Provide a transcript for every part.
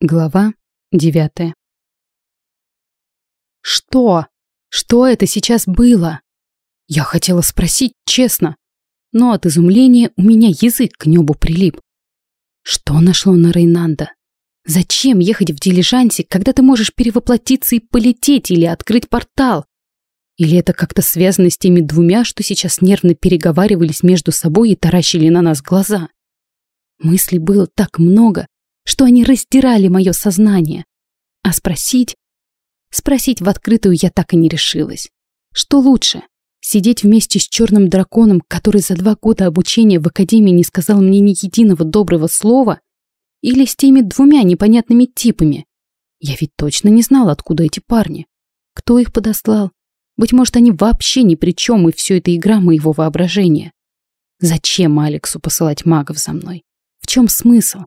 Глава девятая. Что? Что это сейчас было? Я хотела спросить честно, но от изумления у меня язык к небу прилип. Что нашло на Рейнанда? Зачем ехать в дилижансе, когда ты можешь перевоплотиться и полететь или открыть портал? Или это как-то связано с теми двумя, что сейчас нервно переговаривались между собой и таращили на нас глаза? Мыслей было так много, что они раздирали мое сознание. А спросить? Спросить в открытую я так и не решилась. Что лучше? Сидеть вместе с черным драконом, который за два года обучения в академии не сказал мне ни единого доброго слова? Или с теми двумя непонятными типами? Я ведь точно не знала, откуда эти парни. Кто их подослал? Быть может, они вообще ни при чем, и все это игра моего воображения. Зачем Алексу посылать магов за мной? В чем смысл?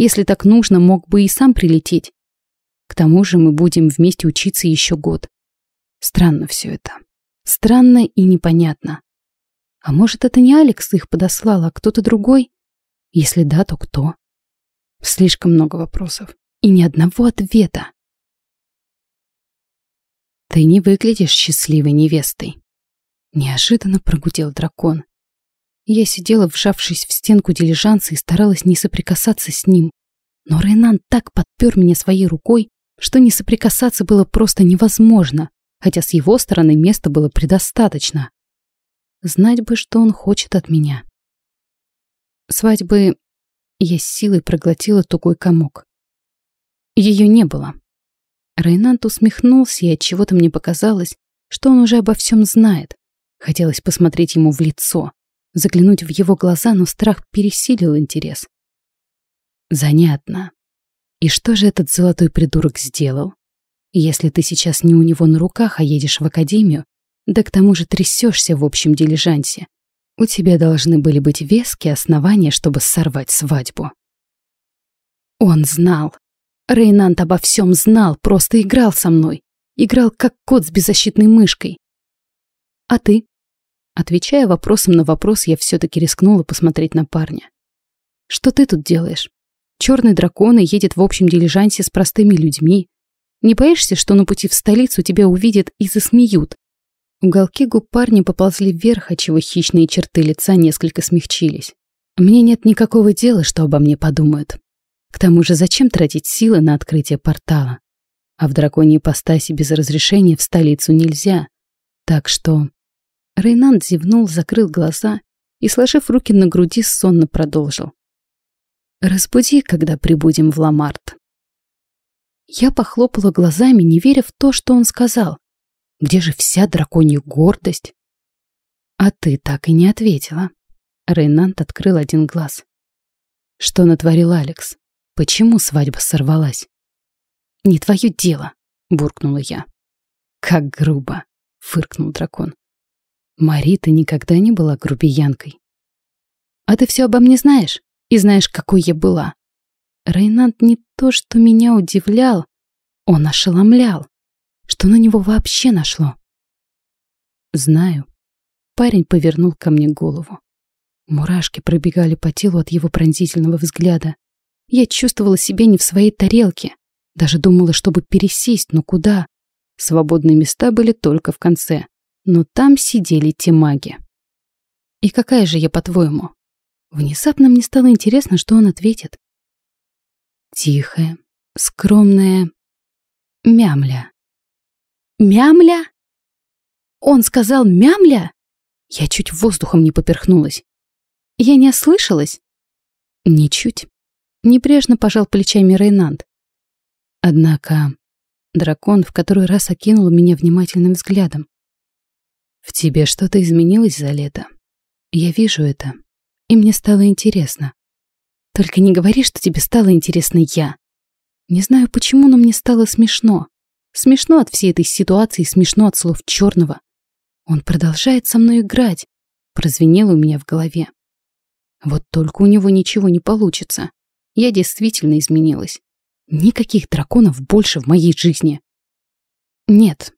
Если так нужно, мог бы и сам прилететь. К тому же мы будем вместе учиться еще год. Странно все это. Странно и непонятно. А может, это не Алекс их подослал, а кто-то другой? Если да, то кто? Слишком много вопросов. И ни одного ответа. Ты не выглядишь счастливой невестой. Неожиданно прогудел дракон. Я сидела, вжавшись в стенку дилижанса и старалась не соприкасаться с ним. Но Рейнан так подпер меня своей рукой, что не соприкасаться было просто невозможно, хотя с его стороны места было предостаточно. Знать бы, что он хочет от меня. Свадьбы я с силой проглотила тугой комок. Ее не было. Рейнант усмехнулся, и от чего то мне показалось, что он уже обо всем знает. Хотелось посмотреть ему в лицо заглянуть в его глаза, но страх пересилил интерес. Занятно. И что же этот золотой придурок сделал? Если ты сейчас не у него на руках, а едешь в академию, да к тому же трясешься в общем дилижансе, у тебя должны были быть веские основания, чтобы сорвать свадьбу. Он знал. Рейнант обо всем знал, просто играл со мной. Играл как кот с беззащитной мышкой. А ты? Отвечая вопросом на вопрос, я все-таки рискнула посмотреть на парня. «Что ты тут делаешь? Черный дракон и едет в общем дилижансе с простыми людьми. Не боишься, что на пути в столицу тебя увидят и засмеют?» Уголки губ парня поползли вверх, отчего хищные черты лица несколько смягчились. «Мне нет никакого дела, что обо мне подумают. К тому же зачем тратить силы на открытие портала? А в драконьей ипостаси без разрешения в столицу нельзя. Так что Рейнанд зевнул, закрыл глаза и, сложив руки на груди, сонно продолжил. «Разбуди, когда прибудем в Ламарт». Я похлопала глазами, не веря в то, что он сказал. Где же вся драконья гордость? А ты так и не ответила. Рейнант открыл один глаз. Что натворил Алекс? Почему свадьба сорвалась? Не твое дело, буркнула я. Как грубо, фыркнул дракон. Марита никогда не была грубиянкой. А ты все обо мне знаешь? И знаешь, какой я была? Рейнанд не то, что меня удивлял, он ошеломлял. Что на него вообще нашло? Знаю. Парень повернул ко мне голову. Мурашки пробегали по телу от его пронзительного взгляда. Я чувствовала себя не в своей тарелке. Даже думала, чтобы пересесть, но куда? Свободные места были только в конце но там сидели те маги. И какая же я, по-твоему? Внезапно мне стало интересно, что он ответит. Тихая, скромная мямля. Мямля? Он сказал мямля? Я чуть воздухом не поперхнулась. Я не ослышалась? Ничуть. Небрежно пожал плечами Рейнанд. Однако дракон в который раз окинул меня внимательным взглядом. В тебе что-то изменилось за лето. Я вижу это, и мне стало интересно. Только не говори, что тебе стало интересно я. Не знаю почему, но мне стало смешно. Смешно от всей этой ситуации, смешно от слов черного. Он продолжает со мной играть, прозвенело у меня в голове. Вот только у него ничего не получится. Я действительно изменилась. Никаких драконов больше в моей жизни. Нет,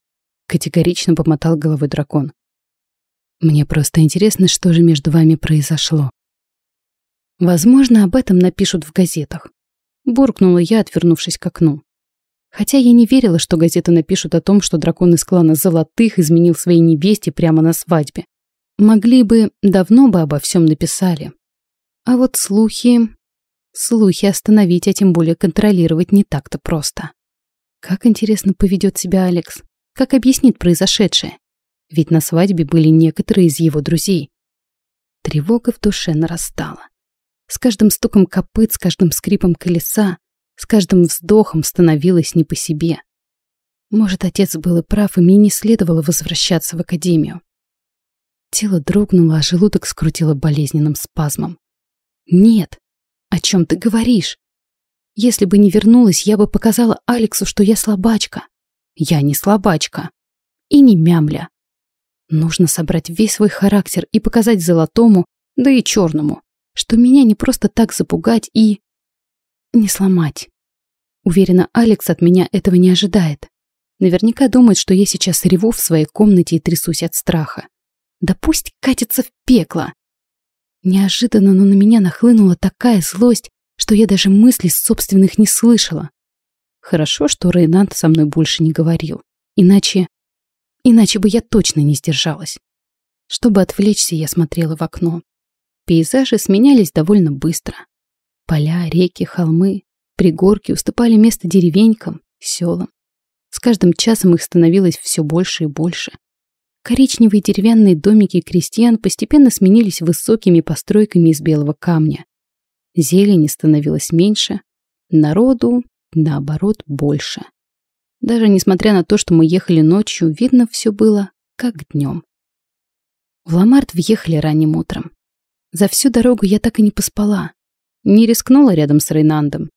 категорично помотал головой дракон. Мне просто интересно, что же между вами произошло. Возможно, об этом напишут в газетах. буркнула я, отвернувшись к окну. Хотя я не верила, что газеты напишут о том, что дракон из клана Золотых изменил своей невесте прямо на свадьбе. Могли бы, давно бы обо всем написали. А вот слухи... Слухи остановить, а тем более контролировать не так-то просто. Как интересно поведет себя Алекс. Как объяснит произошедшее. Ведь на свадьбе были некоторые из его друзей. Тревога в душе нарастала. С каждым стуком копыт, с каждым скрипом колеса, с каждым вздохом становилось не по себе. Может, отец был и прав, и мне не следовало возвращаться в академию. Тело дрогнуло, а желудок скрутило болезненным спазмом. «Нет! О чем ты говоришь? Если бы не вернулась, я бы показала Алексу, что я слабачка. Я не слабачка. И не мямля. Нужно собрать весь свой характер и показать золотому, да и черному, что меня не просто так запугать и... не сломать. Уверена, Алекс от меня этого не ожидает. Наверняка думает, что я сейчас реву в своей комнате и трясусь от страха. Да пусть катится в пекло. Неожиданно, но на меня нахлынула такая злость, что я даже мыслей собственных не слышала. Хорошо, что Рейнант со мной больше не говорил. Иначе... Иначе бы я точно не сдержалась. Чтобы отвлечься, я смотрела в окно. Пейзажи сменялись довольно быстро. Поля, реки, холмы, пригорки уступали место деревенькам, селам. С каждым часом их становилось все больше и больше. Коричневые деревянные домики крестьян постепенно сменились высокими постройками из белого камня. Зелени становилось меньше, народу, наоборот, больше. Даже несмотря на то, что мы ехали ночью, видно все было как днем. В Ламарт въехали ранним утром. За всю дорогу я так и не поспала. Не рискнула рядом с Рейнандом.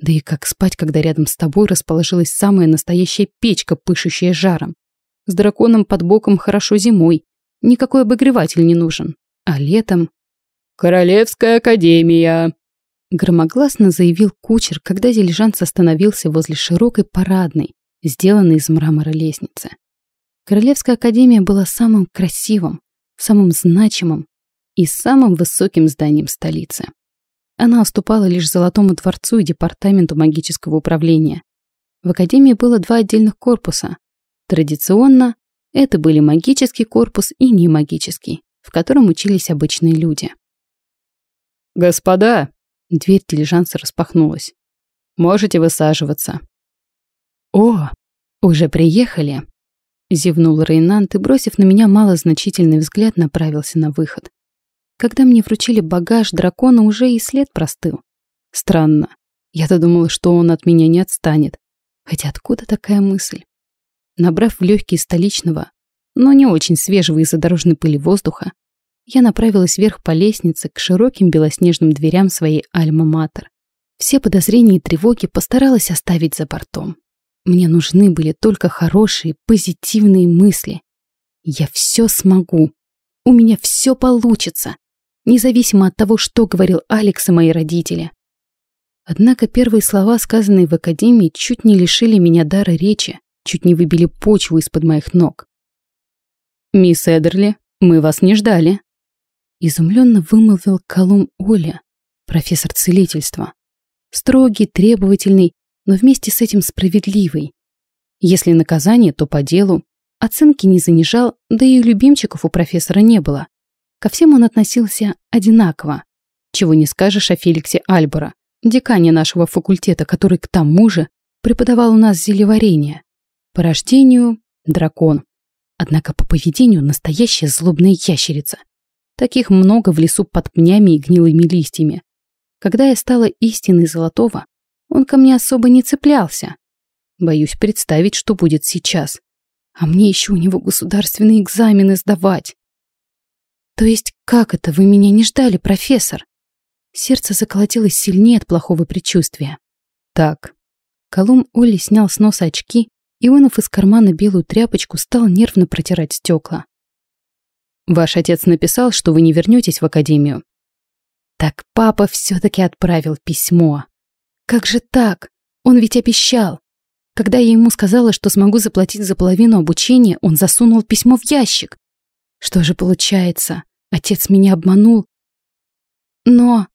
Да и как спать, когда рядом с тобой расположилась самая настоящая печка, пышущая жаром. С драконом под боком хорошо зимой. Никакой обогреватель не нужен. А летом... «Королевская академия!» Громогласно заявил кучер, когда дилижанс остановился возле широкой парадной, сделанной из мрамора лестницы. Королевская академия была самым красивым, самым значимым и самым высоким зданием столицы. Она уступала лишь Золотому дворцу и департаменту магического управления. В академии было два отдельных корпуса. Традиционно это были магический корпус и немагический, в котором учились обычные люди. «Господа!» Дверь дилижанса распахнулась. «Можете высаживаться». «О, уже приехали!» Зевнул Рейнант и, бросив на меня малозначительный взгляд, направился на выход. Когда мне вручили багаж, дракона уже и след простыл. Странно. Я-то думала, что он от меня не отстанет. Хотя откуда такая мысль? Набрав в легкие столичного, но не очень свежего из-за дорожной пыли воздуха, я направилась вверх по лестнице к широким белоснежным дверям своей альма-матер. Все подозрения и тревоги постаралась оставить за бортом. Мне нужны были только хорошие, позитивные мысли. Я все смогу. У меня все получится независимо от того, что говорил Алекс и мои родители. Однако первые слова, сказанные в академии, чуть не лишили меня дара речи, чуть не выбили почву из-под моих ног. «Мисс Эдерли, мы вас не ждали», — изумленно вымолвил Колум Оля, профессор целительства. Строгий, требовательный, но вместе с этим справедливый. Если наказание, то по делу. Оценки не занижал, да и любимчиков у профессора не было. Ко всем он относился одинаково. Чего не скажешь о Феликсе Альбора, декане нашего факультета, который к тому же преподавал у нас зелеварение. По рождению – дракон. Однако по поведению настоящая злобная ящерица. Таких много в лесу под пнями и гнилыми листьями. Когда я стала истиной Золотого, он ко мне особо не цеплялся. Боюсь представить, что будет сейчас. А мне еще у него государственные экзамены сдавать. «То есть как это вы меня не ждали, профессор?» Сердце заколотилось сильнее от плохого предчувствия. «Так». Колум Олли снял с носа очки и, вынув из кармана белую тряпочку, стал нервно протирать стекла. «Ваш отец написал, что вы не вернетесь в академию». «Так папа все-таки отправил письмо. Как же так? Он ведь обещал. Когда я ему сказала, что смогу заплатить за половину обучения, он засунул письмо в ящик. Что же получается? Отец меня обманул. Но...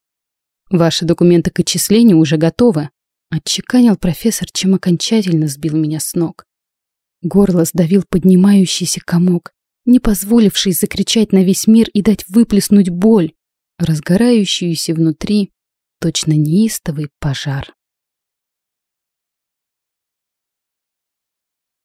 Ваши документы к отчислению уже готовы. Отчеканил профессор, чем окончательно сбил меня с ног. Горло сдавил поднимающийся комок, не позволивший закричать на весь мир и дать выплеснуть боль, разгорающуюся внутри, точно неистовый пожар.